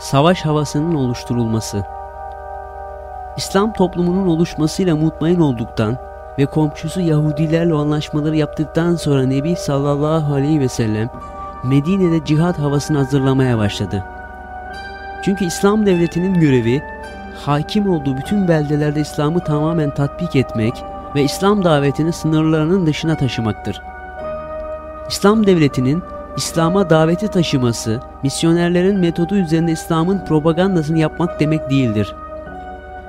savaş havasının oluşturulması. İslam toplumunun oluşmasıyla mutmain olduktan ve komşusu Yahudilerle anlaşmaları yaptıktan sonra Nebi sallallahu aleyhi ve sellem Medine'de cihat havasını hazırlamaya başladı. Çünkü İslam devletinin görevi hakim olduğu bütün beldelerde İslam'ı tamamen tatbik etmek ve İslam davetini sınırlarının dışına taşımaktır. İslam devletinin İslam'a daveti taşıması, misyonerlerin metodu üzerinde İslam'ın propagandasını yapmak demek değildir.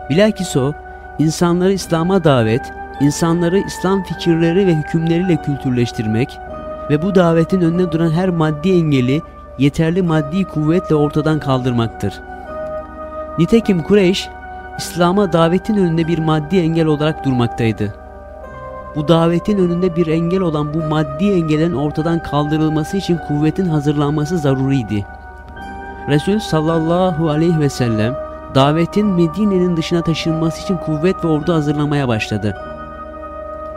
Bilakis o, insanları İslam'a davet, insanları İslam fikirleri ve hükümleriyle kültürleştirmek ve bu davetin önüne duran her maddi engeli yeterli maddi kuvvetle ortadan kaldırmaktır. Nitekim Kureyş, İslam'a davetin önünde bir maddi engel olarak durmaktaydı. Bu davetin önünde bir engel olan bu maddi engelin ortadan kaldırılması için kuvvetin hazırlanması zaruriydi. Resul sallallahu aleyhi ve sellem davetin Medine'nin dışına taşınması için kuvvet ve ordu hazırlamaya başladı.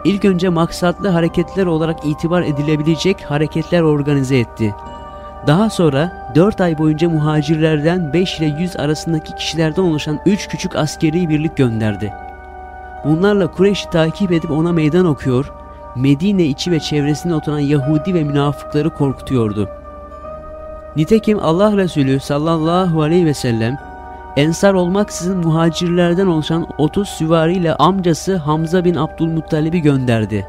İlk önce maksatlı hareketler olarak itibar edilebilecek hareketler organize etti. Daha sonra 4 ay boyunca muhacirlerden 5 ile 100 arasındaki kişilerden oluşan 3 küçük askeri birlik gönderdi. Bunlarla Kureyş'i takip edip ona meydan okuyor, Medine içi ve çevresinde oturan Yahudi ve münafıkları korkutuyordu. Nitekim Allah Resulü sallallahu aleyhi ve sellem Ensar olmaksızın muhacirlerden oluşan 30 süvariyle amcası Hamza bin Abdülmuttalib'i gönderdi.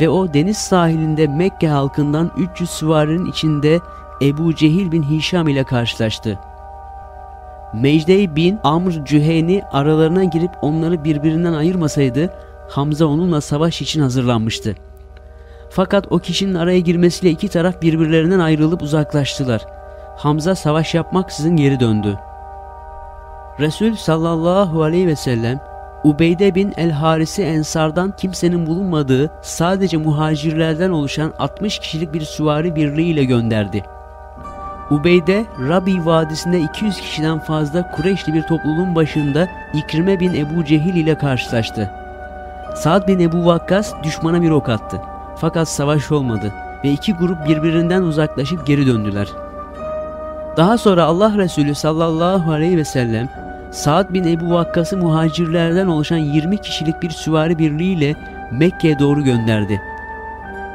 Ve o deniz sahilinde Mekke halkından 300 süvarinin içinde Ebu Cehil bin Hişam ile karşılaştı. Mecde bin Amr Cüheyni aralarına girip onları birbirinden ayırmasaydı Hamza onunla savaş için hazırlanmıştı. Fakat o kişinin araya girmesiyle iki taraf birbirlerinden ayrılıp uzaklaştılar. Hamza savaş yapmaksızın geri döndü. Resul sallallahu aleyhi ve sellem Ubeyde bin el-Harisi Ensar'dan kimsenin bulunmadığı sadece muhacirlerden oluşan 60 kişilik bir süvari birliği ile gönderdi. Ubeyde, Rabi Vadisi'nde 200 kişiden fazla Kureyşli bir topluluğun başında İkrime bin Ebu Cehil ile karşılaştı. Saad bin Ebu Vakkas düşmana bir ok attı. Fakat savaş olmadı ve iki grup birbirinden uzaklaşıp geri döndüler. Daha sonra Allah Resulü sallallahu aleyhi ve sellem Saad bin Ebu Vakkas'ı muhacirlerden oluşan 20 kişilik bir süvari birliğiyle Mekke'ye doğru gönderdi.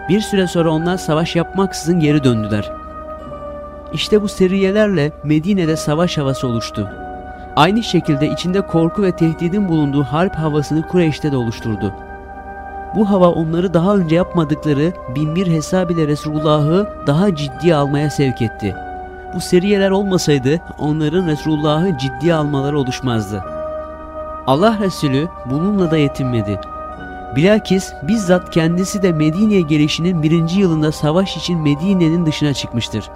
Bir süre sonra onlar savaş yapmaksızın geri döndüler. İşte bu seriyelerle Medine'de savaş havası oluştu. Aynı şekilde içinde korku ve tehdidin bulunduğu harp havasını Kureyş'te de oluşturdu. Bu hava onları daha önce yapmadıkları binbir hesab ile Resulullah'ı daha ciddiye almaya sevk etti. Bu seriyeler olmasaydı onların Resulullah'ı ciddiye almaları oluşmazdı. Allah Resulü bununla da yetinmedi. Bilakis bizzat kendisi de Medine'ye gelişinin birinci yılında savaş için Medine'nin dışına çıkmıştır.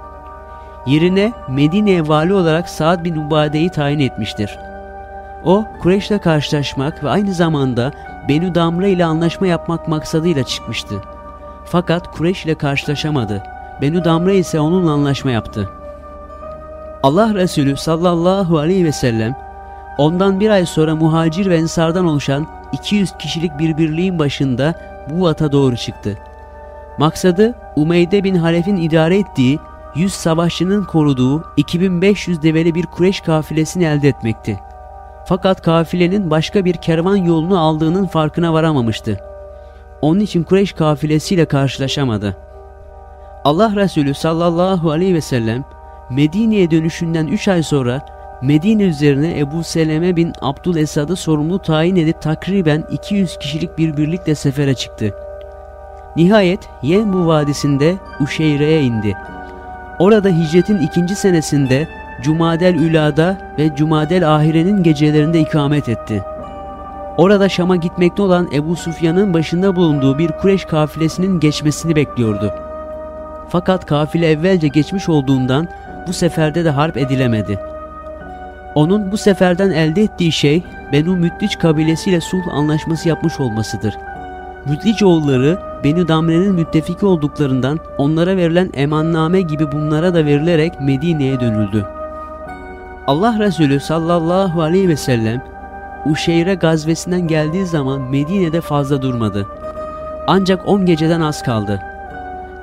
Yerine Medine'ye vali olarak Saad bin Ubade'yi tayin etmiştir. O, Kureyş'le karşılaşmak ve aynı zamanda Benü Damra ile anlaşma yapmak maksadıyla çıkmıştı. Fakat Kureyş ile karşılaşamadı. Benü Damra ise onunla anlaşma yaptı. Allah Resulü sallallahu aleyhi ve sellem ondan bir ay sonra muhacir ve ensardan oluşan 200 kişilik bir birliğin başında bu ata doğru çıktı. Maksadı Umeyde bin Halef'in idare ettiği 100 savaşçının koruduğu 2500 develi bir Kureyş kafilesini elde etmekti. Fakat kafilenin başka bir kervan yolunu aldığının farkına varamamıştı. Onun için Kureyş kafilesiyle karşılaşamadı. Allah Resulü sallallahu aleyhi ve sellem Medine'ye dönüşünden 3 ay sonra Medine üzerine Ebu Seleme bin Abdül Esad'ı sorumlu tayin edip takriben 200 kişilik bir birlikle sefere çıktı. Nihayet Yenbu Vadisi'nde Uşeyre'ye indi. Orada hicretin ikinci senesinde Cumadel Üla'da ve Cumadel Ahire'nin gecelerinde ikamet etti. Orada Şam'a gitmekte olan Ebu Sufyan'ın başında bulunduğu bir Kureş kafilesinin geçmesini bekliyordu. Fakat kafile evvelce geçmiş olduğundan bu seferde de harp edilemedi. Onun bu seferden elde ettiği şey Benu Mütliç kabilesiyle sulh anlaşması yapmış olmasıdır. Mütliç oğulları Benu Damre'nin müttefiki olduklarından onlara verilen emanname gibi bunlara da verilerek Medine'ye dönüldü. Allah Resulü sallallahu aleyhi ve sellem Uşeyre gazvesinden geldiği zaman Medine'de fazla durmadı. Ancak 10 geceden az kaldı.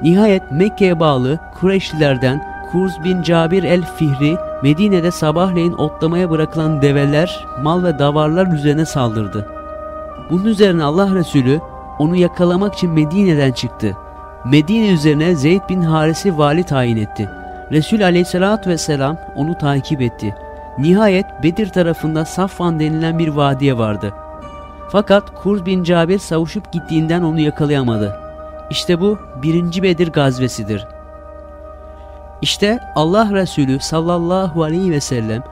Nihayet Mekke'ye bağlı Kureyşlilerden Kurz bin Cabir el-Fihri Medine'de sabahleyin otlamaya bırakılan develer, mal ve davarlar üzerine saldırdı. Bunun üzerine Allah Resulü onu yakalamak için Medine'den çıktı. Medine üzerine Zeyd bin Haris'i vali tayin etti. Resul aleyhissalatü vesselam onu takip etti. Nihayet Bedir tarafında Safvan denilen bir vadiye vardı. Fakat Kurz bin Cabir savuşup gittiğinden onu yakalayamadı. İşte bu birinci Bedir gazvesidir. İşte Allah Resulü sallallahu aleyhi ve sellem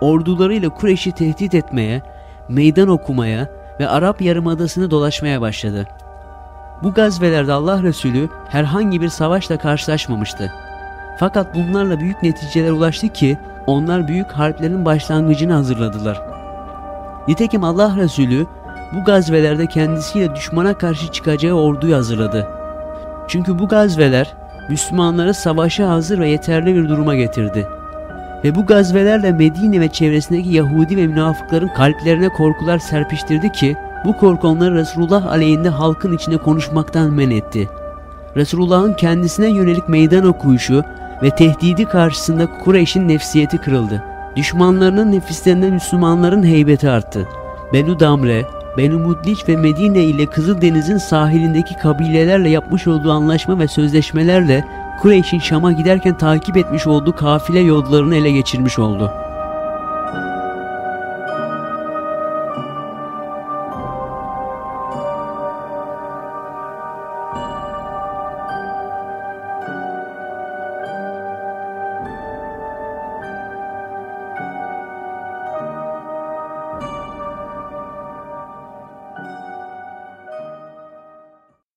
ordularıyla Kureyş'i tehdit etmeye, meydan okumaya ve Arap Yarımadası'nı dolaşmaya başladı. Bu gazvelerde Allah Resulü herhangi bir savaşla karşılaşmamıştı. Fakat bunlarla büyük neticeler ulaştı ki onlar büyük harplerin başlangıcını hazırladılar. Nitekim Allah Resulü bu gazvelerde kendisiyle düşmana karşı çıkacağı orduyu hazırladı. Çünkü bu gazveler Müslümanları savaşa hazır ve yeterli bir duruma getirdi. Ve bu gazvelerle Medine ve çevresindeki Yahudi ve münafıkların kalplerine korkular serpiştirdi ki bu korku onları Resulullah aleyhinde halkın içinde konuşmaktan men etti. Resulullah'ın kendisine yönelik meydan okuyuşu ve tehdidi karşısında Kureyş'in nefsiyeti kırıldı. Düşmanlarının nefislerinden Müslümanların heybeti arttı. Benu Damre, Benu Mudliç ve Medine ile Kızıldeniz'in sahilindeki kabilelerle yapmış olduğu anlaşma ve sözleşmelerle Kureyş'in Şam'a giderken takip etmiş olduğu kafile yollarını ele geçirmiş oldu.